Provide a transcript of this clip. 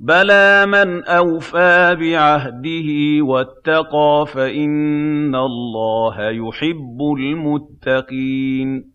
بَلَىٰ مَنْ أَوْفَىٰ بِعَهْدِهِ وَاتَّقَىٰ فَإِنَّ اللَّهَ يُحِبُّ الْمُتَّقِينَ